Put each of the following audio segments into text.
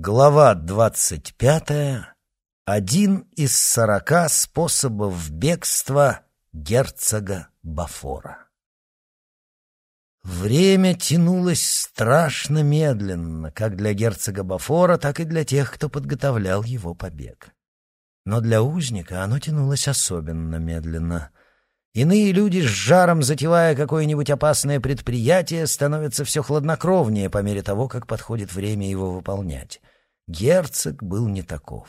Глава двадцать пятая. Один из сорока способов бегства герцога Бафора. Время тянулось страшно медленно, как для герцога Бафора, так и для тех, кто подготовлял его побег. Но для узника оно тянулось особенно медленно. Иные люди, с жаром затевая какое-нибудь опасное предприятие, становятся все хладнокровнее по мере того, как подходит время его выполнять. Герцог был не таков.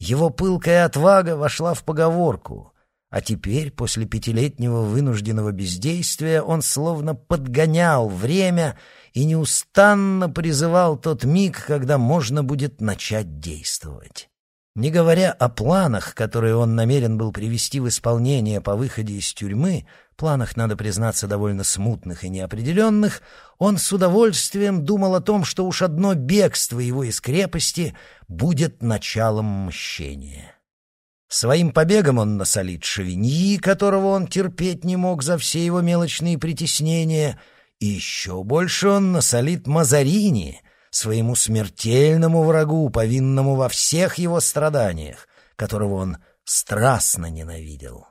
Его пылкая отвага вошла в поговорку, а теперь, после пятилетнего вынужденного бездействия, он словно подгонял время и неустанно призывал тот миг, когда можно будет начать действовать. Не говоря о планах, которые он намерен был привести в исполнение по выходе из тюрьмы, планах, надо признаться, довольно смутных и неопределенных, он с удовольствием думал о том, что уж одно бегство его из крепости будет началом мщения. Своим побегом он насолит Шавиньи, которого он терпеть не мог за все его мелочные притеснения, и еще больше он насолит Мазарини, своему смертельному врагу, повинному во всех его страданиях, которого он страстно ненавидел.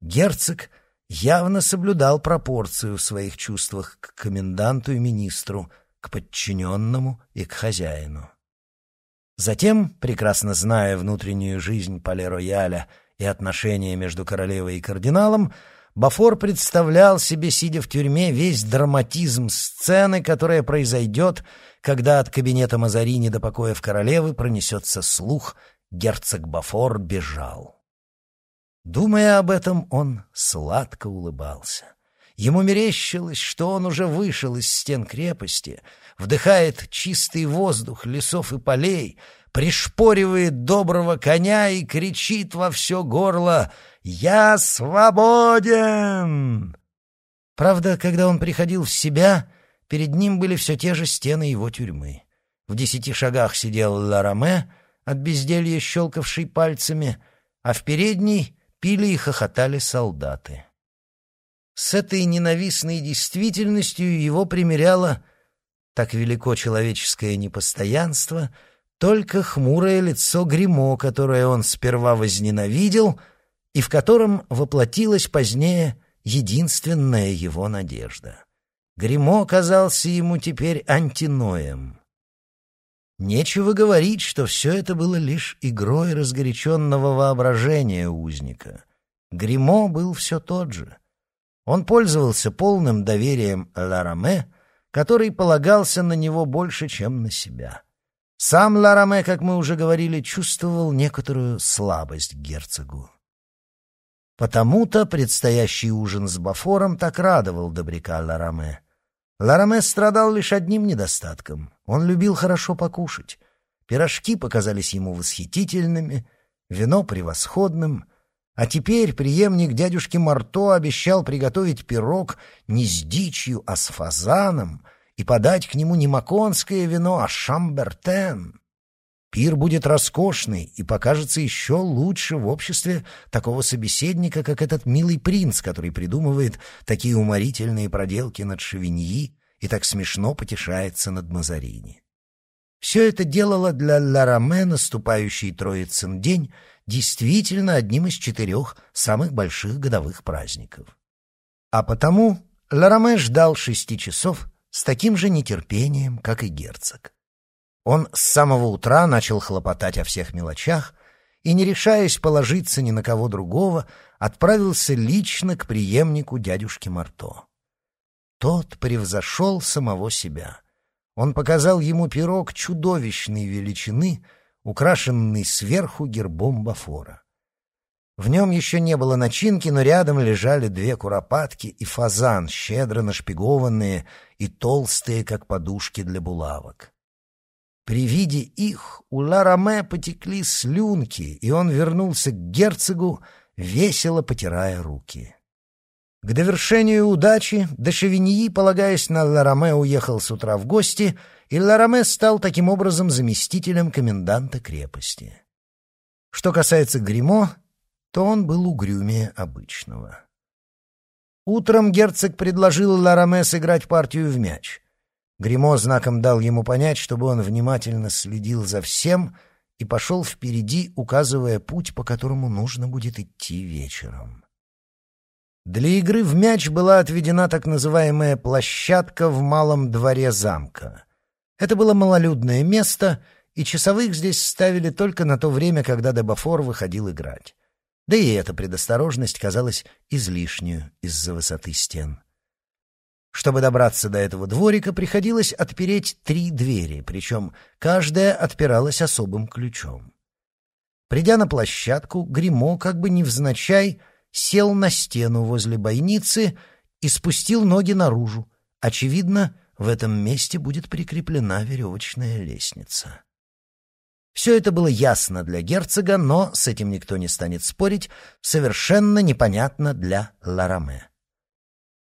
Герцог явно соблюдал пропорцию в своих чувствах к коменданту и министру, к подчиненному и к хозяину. Затем, прекрасно зная внутреннюю жизнь Пале-Рояля и отношения между королевой и кардиналом, Бафор представлял себе, сидя в тюрьме, весь драматизм сцены, которая произойдет, когда от кабинета Мазарини до покоев королевы пронесется слух «Герцог Бафор бежал». Думая об этом, он сладко улыбался. Ему мерещилось, что он уже вышел из стен крепости, вдыхает чистый воздух лесов и полей, пришпоривает доброго коня и кричит во все горло «Я свободен!». Правда, когда он приходил в себя, перед ним были все те же стены его тюрьмы. В десяти шагах сидел Лараме, от безделья щелкавший пальцами, а в передней пили и хохотали солдаты. С этой ненавистной действительностью его примеряло так велико человеческое непостоянство, только хмурое лицо гримо, которое он сперва возненавидел и в котором воплотилась позднее единственная его надежда. гримо казался ему теперь антиноем. Нечего говорить, что все это было лишь игрой разгоряченного воображения узника. гримо был все тот же. Он пользовался полным доверием Лараме, который полагался на него больше, чем на себя. Сам Лараме, как мы уже говорили, чувствовал некоторую слабость к герцогу. Потому-то предстоящий ужин с Бафором так радовал добряка Лараме. Лараме страдал лишь одним недостатком. Он любил хорошо покушать. Пирожки показались ему восхитительными, вино превосходным — а теперь преемник дядюшки Марто обещал приготовить пирог не с дичью, а с фазаном и подать к нему не маконское вино, а шамбертен. Пир будет роскошный и покажется еще лучше в обществе такого собеседника, как этот милый принц, который придумывает такие уморительные проделки над Шевиньи и так смешно потешается над Мазарини. Все это делало для Лараме наступающий Троицын день действительно одним из четырех самых больших годовых праздников. А потому Лараме ждал шести часов с таким же нетерпением, как и герцог. Он с самого утра начал хлопотать о всех мелочах и, не решаясь положиться ни на кого другого, отправился лично к преемнику дядюшки Марто. Тот превзошел самого себя. Он показал ему пирог чудовищной величины — украшенный сверху гербом Бафора. В нем еще не было начинки, но рядом лежали две куропатки и фазан, щедро нашпигованные и толстые, как подушки для булавок. При виде их у Лараме потекли слюнки, и он вернулся к герцогу, весело потирая руки. К довершению удачи до полагаясь на Лараме, уехал с утра в гости — и Лараме стал таким образом заместителем коменданта крепости. Что касается Гримо, то он был угрюмее обычного. Утром герцог предложил Лараме сыграть партию в мяч. Гримо знаком дал ему понять, чтобы он внимательно следил за всем и пошел впереди, указывая путь, по которому нужно будет идти вечером. Для игры в мяч была отведена так называемая площадка в малом дворе замка. Это было малолюдное место, и часовых здесь ставили только на то время, когда Дебафор выходил играть. Да и эта предосторожность казалась излишнюю из-за высоты стен. Чтобы добраться до этого дворика, приходилось отпереть три двери, причем каждая отпиралась особым ключом. Придя на площадку, Гримо, как бы невзначай, сел на стену возле бойницы и спустил ноги наружу. Очевидно, в этом месте будет прикреплена веревочная лестница. Все это было ясно для герцога, но, с этим никто не станет спорить, совершенно непонятно для Лараме.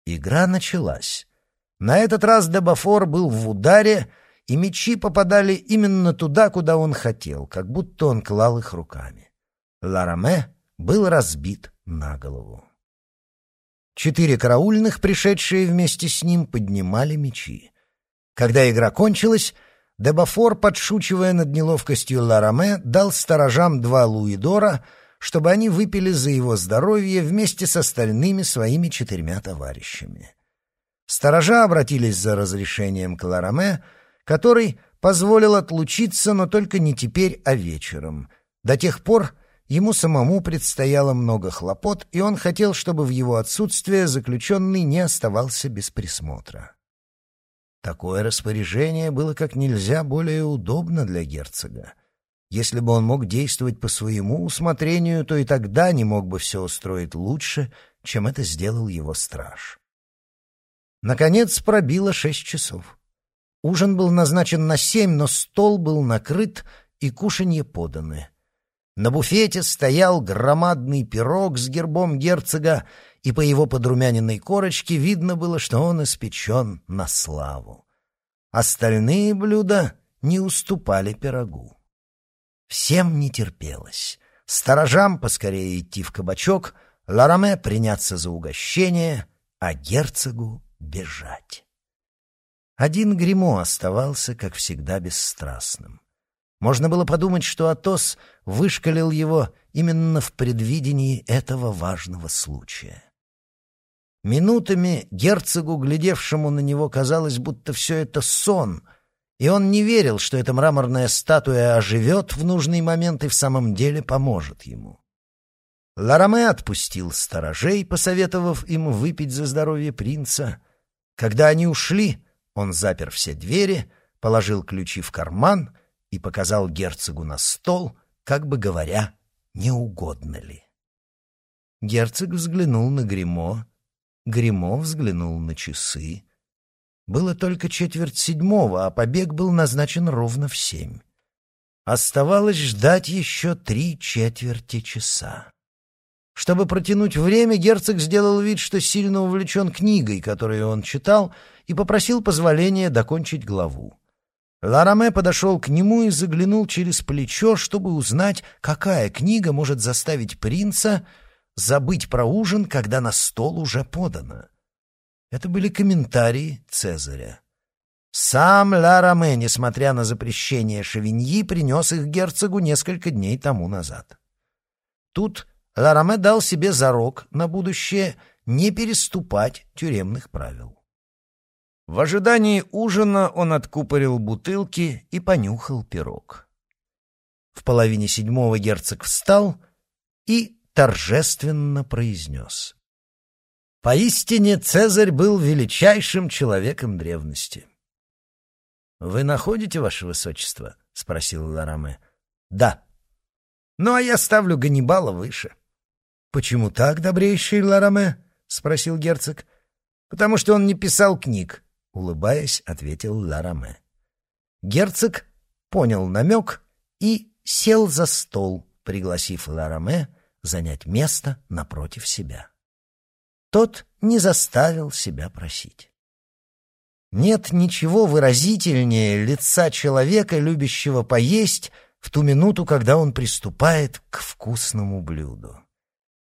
Игра началась. На этот раз Дебафор был в ударе, и мечи попадали именно туда, куда он хотел, как будто он клал их руками. Лараме был разбит на голову. Четыре караульных, пришедшие вместе с ним, поднимали мечи. Когда игра кончилась, Дебафор, подшучивая над неловкостью Лараме, дал сторожам два луидора, чтобы они выпили за его здоровье вместе с остальными своими четырьмя товарищами. Сторожа обратились за разрешением к Лараме, который позволил отлучиться, но только не теперь, а вечером. До тех пор ему самому предстояло много хлопот, и он хотел, чтобы в его отсутствие заключенный не оставался без присмотра. Такое распоряжение было как нельзя более удобно для герцога. Если бы он мог действовать по своему усмотрению, то и тогда не мог бы все устроить лучше, чем это сделал его страж. Наконец пробило шесть часов. Ужин был назначен на семь, но стол был накрыт и кушанье поданы. На буфете стоял громадный пирог с гербом герцога, и по его подрумяненной корочке видно было, что он испечен на славу. Остальные блюда не уступали пирогу. Всем не терпелось. Сторожам поскорее идти в кабачок, Лараме приняться за угощение, а герцогу бежать. Один гримо оставался, как всегда, бесстрастным. Можно было подумать, что Атос вышкалил его именно в предвидении этого важного случая. Минутами герцогу, глядевшему на него, казалось, будто все это сон, и он не верил, что эта мраморная статуя оживет в нужный момент и в самом деле поможет ему. Лараме отпустил сторожей, посоветовав им выпить за здоровье принца. Когда они ушли, он запер все двери, положил ключи в карман — и показал герцогу на стол, как бы говоря, не угодно ли. Герцог взглянул на гримо гримо взглянул на часы. Было только четверть седьмого, а побег был назначен ровно в семь. Оставалось ждать еще три четверти часа. Чтобы протянуть время, герцог сделал вид, что сильно увлечен книгой, которую он читал, и попросил позволения докончить главу. Лараме подошел к нему и заглянул через плечо, чтобы узнать, какая книга может заставить принца забыть про ужин, когда на стол уже подано. Это были комментарии Цезаря. Сам Лараме, несмотря на запрещение Шавиньи, принес их герцогу несколько дней тому назад. Тут Лараме дал себе зарок на будущее не переступать тюремных правил. В ожидании ужина он откупорил бутылки и понюхал пирог. В половине седьмого герцог встал и торжественно произнес. Поистине Цезарь был величайшим человеком древности. — Вы находите, ваше высочество? — спросил Лараме. — Да. — Ну, а я ставлю Ганнибала выше. — Почему так, добрейший Лараме? — спросил герцог. — Потому что он не писал книг, улыбаясь, ответил Лараме. Герцог понял намек и сел за стол, пригласив Лараме занять место напротив себя. Тот не заставил себя просить. Нет ничего выразительнее лица человека, любящего поесть, в ту минуту, когда он приступает к вкусному блюду.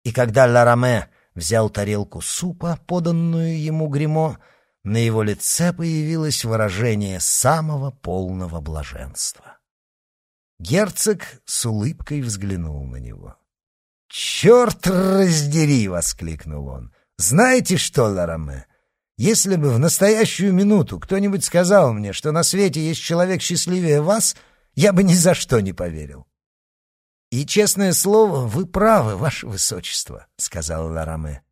И когда Лараме взял тарелку супа, поданную ему гримо На его лице появилось выражение самого полного блаженства. Герцог с улыбкой взглянул на него. «Черт раздери!» — воскликнул он. «Знаете что, Лараме, если бы в настоящую минуту кто-нибудь сказал мне, что на свете есть человек счастливее вас, я бы ни за что не поверил». «И, честное слово, вы правы, ваше высочество», — сказал Лараме.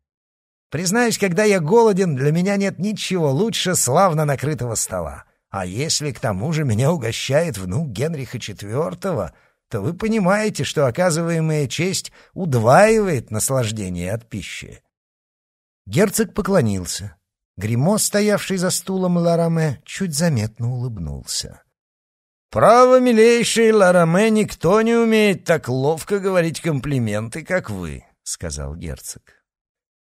«Признаюсь, когда я голоден, для меня нет ничего лучше славно накрытого стола. А если к тому же меня угощает внук Генриха IV, то вы понимаете, что оказываемая честь удваивает наслаждение от пищи». Герцог поклонился. Гримо, стоявший за стулом Лараме, чуть заметно улыбнулся. «Право, милейший Лараме, никто не умеет так ловко говорить комплименты, как вы», — сказал герцог.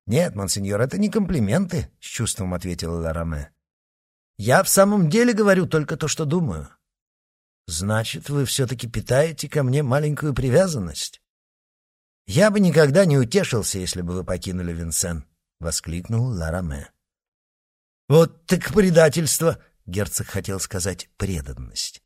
«Нет, монсеньор, это не комплименты», — с чувством ответил Лараме. «Я в самом деле говорю только то, что думаю». «Значит, вы все-таки питаете ко мне маленькую привязанность?» «Я бы никогда не утешился, если бы вы покинули Винсен», — воскликнул Лараме. «Вот так предательство!» — герцог хотел сказать «преданность».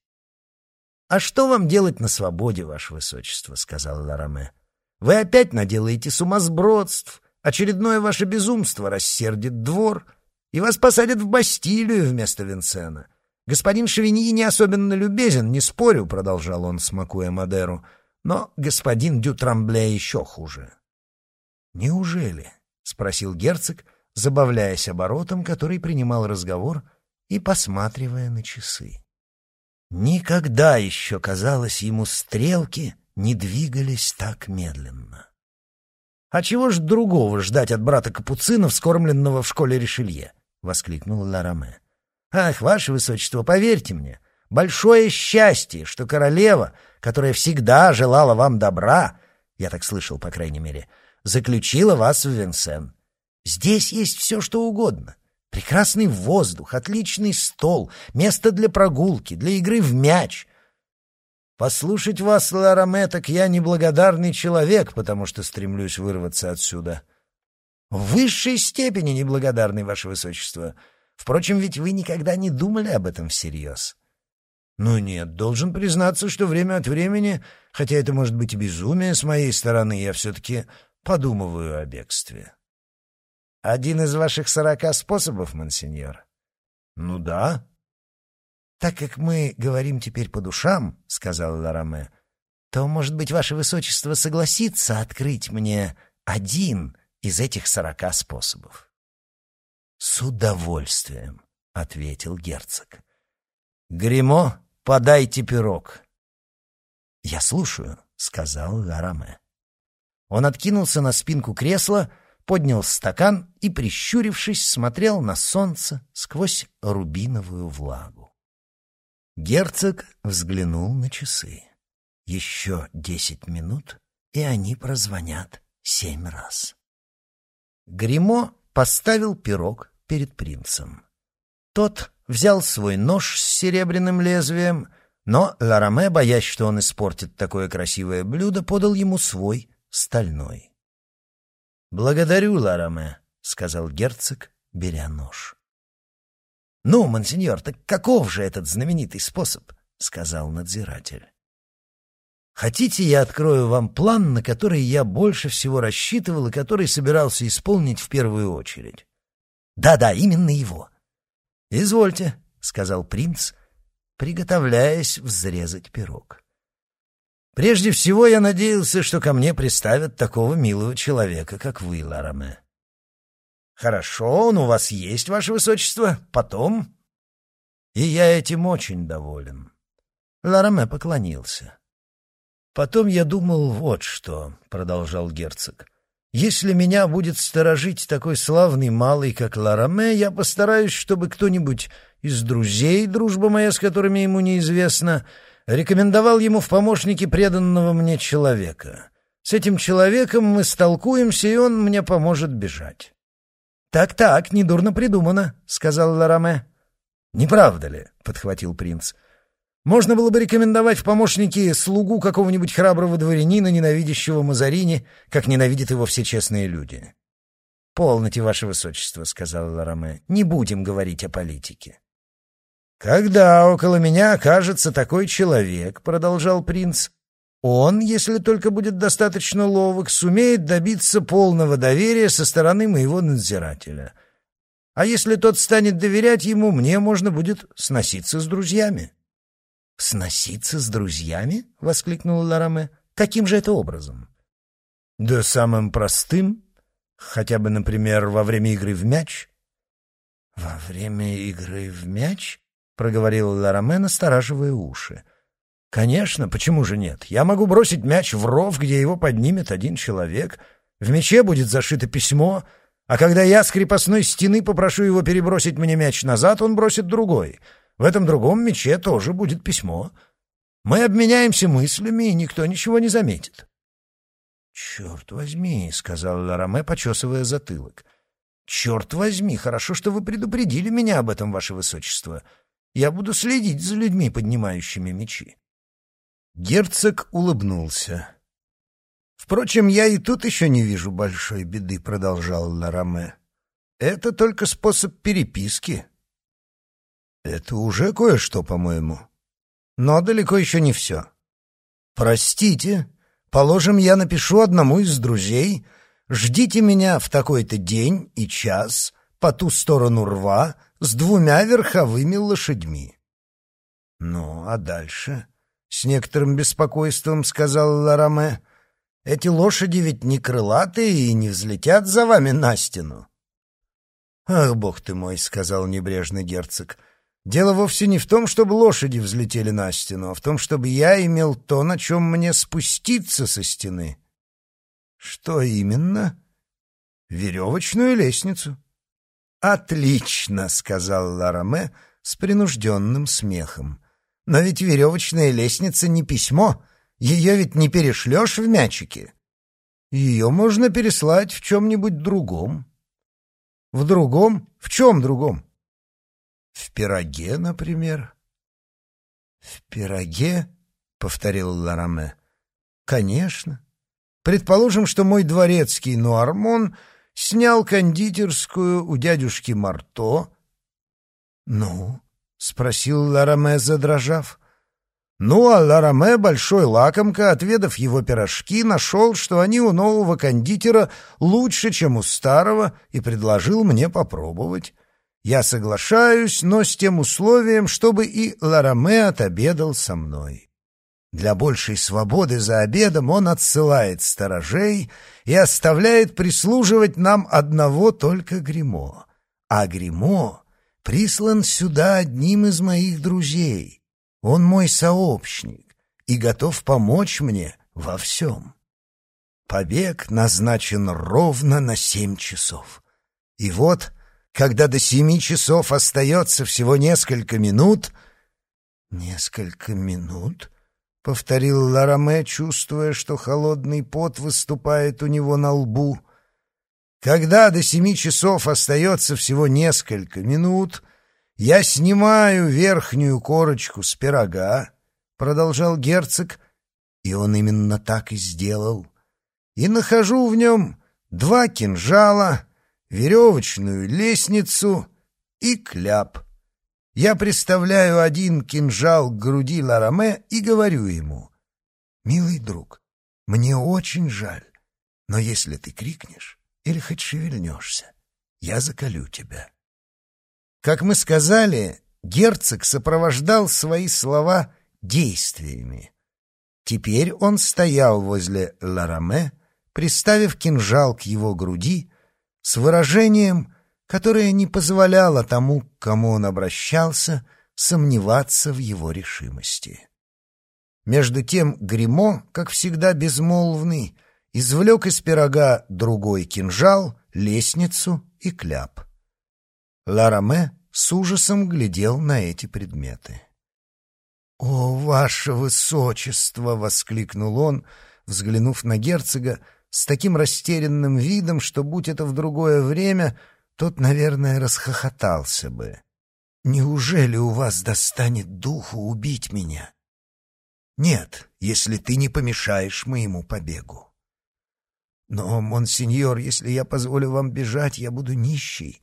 «А что вам делать на свободе, ваше высочество?» — сказал Лараме. «Вы опять наделаете сумасбродств, очередное ваше безумство рассердит двор, и вас посадят в Бастилию вместо Винсена. Господин Шевиньи не особенно любезен, не спорю», — продолжал он, смакуя Мадеру, «но господин Дютрамбле еще хуже». «Неужели?» — спросил герцог, забавляясь оборотом, который принимал разговор и посматривая на часы. Никогда еще, казалось ему, стрелки не двигались так медленно. «А чего ж другого ждать от брата Капуцина, вскормленного в школе Ришелье?» — воскликнул Лараме. «Ах, ваше высочество, поверьте мне, большое счастье, что королева, которая всегда желала вам добра, я так слышал, по крайней мере, заключила вас в Винсен. Здесь есть все, что угодно. Прекрасный воздух, отличный стол, место для прогулки, для игры в мяч. Послушать вас, Лараме, так я неблагодарный человек, потому что стремлюсь вырваться отсюда. В высшей степени неблагодарный, ваше высочество. Впрочем, ведь вы никогда не думали об этом всерьез. Ну нет, должен признаться, что время от времени, хотя это может быть безумие с моей стороны, я все-таки подумываю о бегстве. Один из ваших сорока способов, монсеньор? Ну да. Так как мы говорим теперь по душам, сказал Лараме, то, может быть, ваше высочество согласится открыть мне один из этих сорока способов. С удовольствием, ответил герцог. Гримо, подайте пирог. Я слушаю, сказал Лараме. Он откинулся на спинку кресла, поднял стакан и, прищурившись, смотрел на солнце сквозь рубиновую влагу. Герцог взглянул на часы. Еще десять минут, и они прозвонят семь раз. Гримо поставил пирог перед принцем. Тот взял свой нож с серебряным лезвием, но Лараме, боясь, что он испортит такое красивое блюдо, подал ему свой стальной. «Благодарю, Лараме», — сказал герцог, беря нож. «Ну, монсеньор, так каков же этот знаменитый способ?» — сказал надзиратель. «Хотите, я открою вам план, на который я больше всего рассчитывал и который собирался исполнить в первую очередь?» «Да-да, именно его». «Извольте», — сказал принц, приготовляясь взрезать пирог. Прежде всего я надеялся, что ко мне приставят такого милого человека, как вы, Лараме. Хорошо, он у вас есть, ваше высочество. Потом... И я этим очень доволен. Лараме поклонился. Потом я думал вот что, — продолжал герцог. Если меня будет сторожить такой славный малый, как Лараме, я постараюсь, чтобы кто-нибудь из друзей, дружба моя с которыми ему неизвестна, рекомендовал ему в помощники преданного мне человека. С этим человеком мы столкуемся, и он мне поможет бежать. «Так-так, недурно придумано», — сказал Лараме. «Не правда ли?» — подхватил принц. «Можно было бы рекомендовать в помощники слугу какого-нибудь храброго дворянина, ненавидящего Мазарини, как ненавидят его все честные люди». «Полноте, ваше высочество», — сказал Лараме. «Не будем говорить о политике». «Когда около меня окажется такой человек», — продолжал принц, — «он, если только будет достаточно ловок, сумеет добиться полного доверия со стороны моего надзирателя. А если тот станет доверять ему, мне можно будет сноситься с друзьями». «Сноситься с друзьями?» — воскликнул Лараме. «Каким же это образом?» «Да самым простым. Хотя бы, например, во время игры в мяч». «Во время игры в мяч?» — проговорил Лараме, настораживая уши. «Конечно, почему же нет? Я могу бросить мяч в ров, где его поднимет один человек. В мяче будет зашито письмо, а когда я с крепостной стены попрошу его перебросить мне мяч назад, он бросит другой». В этом другом мече тоже будет письмо. Мы обменяемся мыслями, и никто ничего не заметит. — Черт возьми, — сказал Лараме, почесывая затылок. — Черт возьми, хорошо, что вы предупредили меня об этом, ваше высочество. Я буду следить за людьми, поднимающими мечи. Герцог улыбнулся. — Впрочем, я и тут еще не вижу большой беды, — продолжал Лараме. — Это только способ переписки. — это уже кое-что, по-моему. Но далеко еще не все. Простите, положим, я напишу одному из друзей, ждите меня в такой-то день и час по ту сторону рва с двумя верховыми лошадьми. Ну, а дальше? С некоторым беспокойством сказал Лараме. Эти лошади ведь не крылатые и не взлетят за вами на стену. «Ах, бог ты мой!» — сказал небрежный герцог — Дело вовсе не в том, чтобы лошади взлетели на стену, а в том, чтобы я имел то, на чем мне спуститься со стены. Что именно? Веревочную лестницу. Отлично, сказал Лараме с принужденным смехом. Но ведь веревочная лестница не письмо, ее ведь не перешлешь в мячике. Ее можно переслать в чем-нибудь другом. В другом? В чем другом? В пироге, например? В пироге? повторил Лараме. Конечно. Предположим, что мой дворецкий Нуармон снял кондитерскую у дядюшки Марто. Ну, спросил Лараме, задрожав. Ну, а Лараме, большой лакомка, отведав его пирожки, нашел, что они у нового кондитера лучше, чем у старого, и предложил мне попробовать. Я соглашаюсь, но с тем условием, чтобы и Лараме отобедал со мной. Для большей свободы за обедом он отсылает сторожей и оставляет прислуживать нам одного только гримо. А гримо прислан сюда одним из моих друзей. Он мой сообщник и готов помочь мне во всем. Побег назначен ровно на семь часов. И вот когда до семи часов остается всего несколько минут...» «Несколько минут?» — повторил Лараме, чувствуя, что холодный пот выступает у него на лбу. «Когда до семи часов остается всего несколько минут, я снимаю верхнюю корочку с пирога», — продолжал герцог, и он именно так и сделал, «и нахожу в нем два кинжала» веревочную лестницу и кляп. Я представляю один кинжал к груди Лараме и говорю ему, «Милый друг, мне очень жаль, но если ты крикнешь или хоть шевельнешься, я заколю тебя». Как мы сказали, герцог сопровождал свои слова действиями. Теперь он стоял возле Лараме, приставив кинжал к его груди с выражением, которое не позволяло тому, к кому он обращался, сомневаться в его решимости. Между тем Гримо, как всегда безмолвный, извлек из пирога другой кинжал, лестницу и кляп. Лараме с ужасом глядел на эти предметы. «О, ваше высочество!» — воскликнул он, взглянув на герцога, с таким растерянным видом, что, будь это в другое время, тот, наверное, расхохотался бы. «Неужели у вас достанет духу убить меня?» «Нет, если ты не помешаешь моему побегу». Но, монсеньор, если я позволю вам бежать, я буду нищий.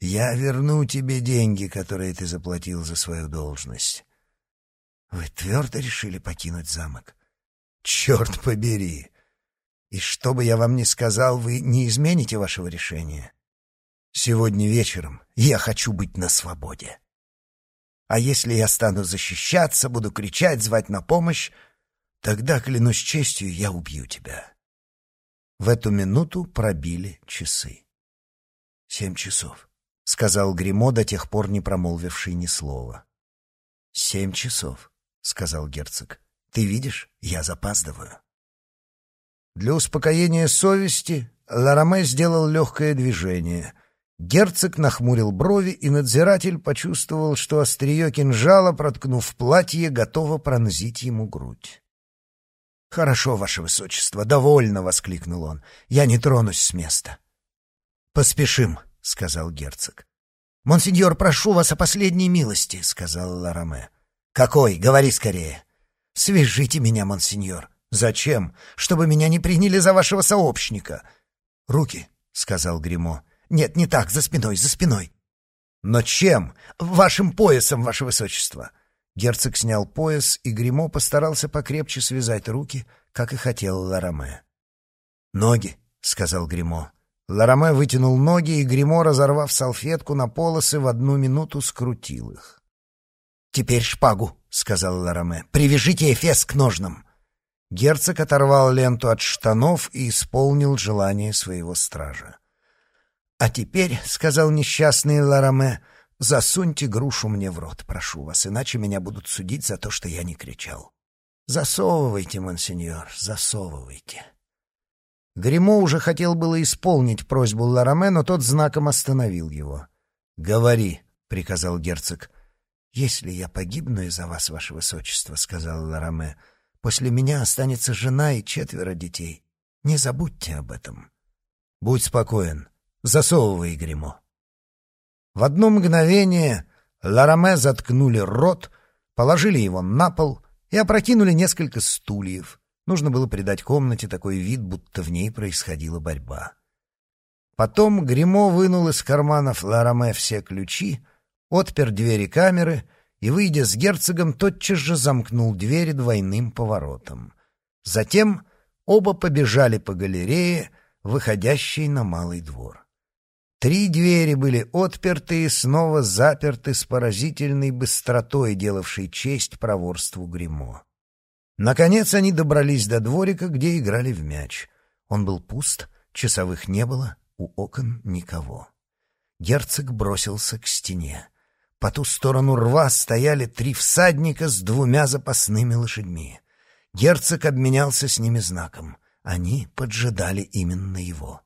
Я верну тебе деньги, которые ты заплатил за свою должность. Вы твердо решили покинуть замок? Черт побери! И что бы я вам ни сказал, вы не измените вашего решения. Сегодня вечером я хочу быть на свободе. А если я стану защищаться, буду кричать, звать на помощь, тогда, клянусь честью, я убью тебя. В эту минуту пробили часы. «Семь часов», — сказал Гримо, до тех пор не промолвивший ни слова. «Семь часов», — сказал герцог. «Ты видишь, я запаздываю». Для успокоения совести Лараме сделал легкое движение — Герцог нахмурил брови, и надзиратель почувствовал, что острие кинжала, проткнув платье, готово пронзить ему грудь. «Хорошо, ваше высочество, довольно!» — воскликнул он. «Я не тронусь с места». «Поспешим», — сказал герцог. «Монсеньор, прошу вас о последней милости», — сказал Лараме. «Какой? Говори скорее». «Свяжите меня, монсеньор». «Зачем? Чтобы меня не приняли за вашего сообщника». «Руки», — сказал Гримо. Нет, не так, за спиной, за спиной. Но чем? Вашим поясом, ваше высочество. Герцог снял пояс, и Гримо постарался покрепче связать руки, как и хотел Лараме. «Ноги», — сказал Гримо. Лараме вытянул ноги, и Гримо, разорвав салфетку на полосы, в одну минуту скрутил их. «Теперь шпагу», — сказал Лараме. «Привяжите Эфес к ножнам». Герцог оторвал ленту от штанов и исполнил желание своего стража. «А теперь, — сказал несчастный Лараме, — засуньте грушу мне в рот, прошу вас, иначе меня будут судить за то, что я не кричал. Засовывайте, монсеньор, засовывайте». Гримо уже хотел было исполнить просьбу Лараме, но тот знаком остановил его. «Говори», — приказал герцог. «Если я погибну из-за вас, ваше высочество», — сказал Лараме, — «после меня останется жена и четверо детей. Не забудьте об этом». «Будь спокоен», Засовывай гримо. В одно мгновение Лараме заткнули рот, положили его на пол и опрокинули несколько стульев. Нужно было придать комнате такой вид, будто в ней происходила борьба. Потом Гримо вынул из карманов Лараме все ключи, отпер двери камеры и, выйдя с герцогом, тотчас же замкнул двери двойным поворотом. Затем оба побежали по галерее, выходящей на малый двор. Три двери были отперты и снова заперты с поразительной быстротой, делавшей честь проворству гримо Наконец они добрались до дворика, где играли в мяч. Он был пуст, часовых не было, у окон никого. Герцог бросился к стене. По ту сторону рва стояли три всадника с двумя запасными лошадьми. Герцог обменялся с ними знаком. Они поджидали именно его.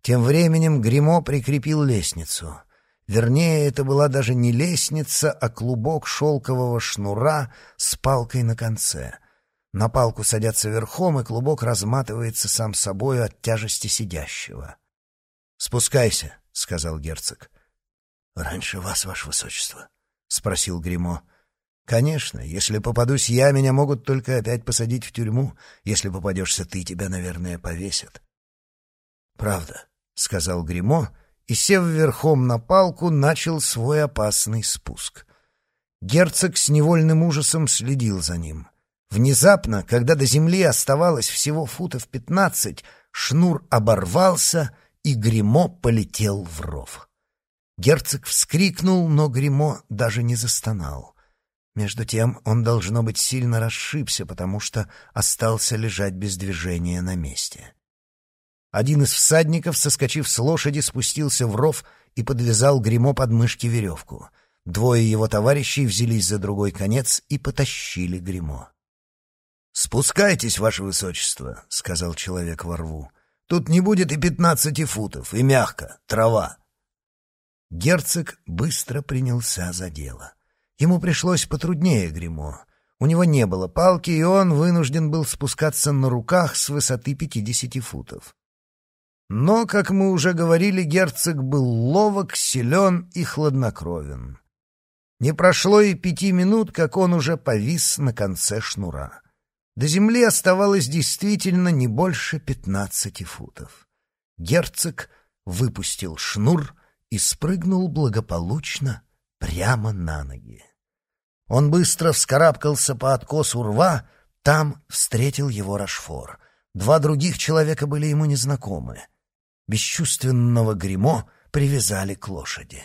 Тем временем Гримо прикрепил лестницу. Вернее, это была даже не лестница, а клубок шелкового шнура с палкой на конце. На палку садятся верхом, и клубок разматывается сам собой от тяжести сидящего. «Спускайся», — сказал герцог. «Раньше вас, ваше высочество», — спросил Гримо. «Конечно, если попадусь я, меня могут только опять посадить в тюрьму. Если попадешься ты, тебя, наверное, повесят». «Правда», — сказал Гримо и, сев верхом на палку, начал свой опасный спуск. Герцог с невольным ужасом следил за ним. Внезапно, когда до земли оставалось всего футов пятнадцать, шнур оборвался, и Гримо полетел в ров. Герцог вскрикнул, но Гримо даже не застонал. Между тем он, должно быть, сильно расшибся, потому что остался лежать без движения на месте. Один из всадников, соскочив с лошади, спустился в ров и подвязал гримо под мышки веревку. Двое его товарищей взялись за другой конец и потащили гримо. «Спускайтесь, ваше высочество», — сказал человек во рву. «Тут не будет и пятнадцати футов, и мягко, трава». Герцог быстро принялся за дело. Ему пришлось потруднее гримо. У него не было палки, и он вынужден был спускаться на руках с высоты пятидесяти футов. Но, как мы уже говорили, герцог был ловок, силен и хладнокровен. Не прошло и пяти минут, как он уже повис на конце шнура. До земли оставалось действительно не больше пятнадцати футов. Герцог выпустил шнур и спрыгнул благополучно прямо на ноги. Он быстро вскарабкался по откосу рва, там встретил его Рашфор. Два других человека были ему незнакомы. Бесчувственного гримо привязали к лошади.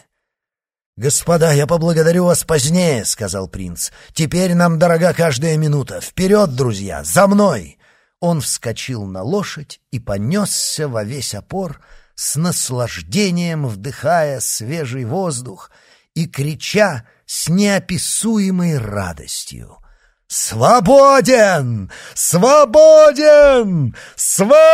«Господа, я поблагодарю вас позднее», — сказал принц. «Теперь нам дорога каждая минута. Вперед, друзья, за мной!» Он вскочил на лошадь и понесся во весь опор, с наслаждением вдыхая свежий воздух и крича с неописуемой радостью. «Свободен! Свободен! Свободен!»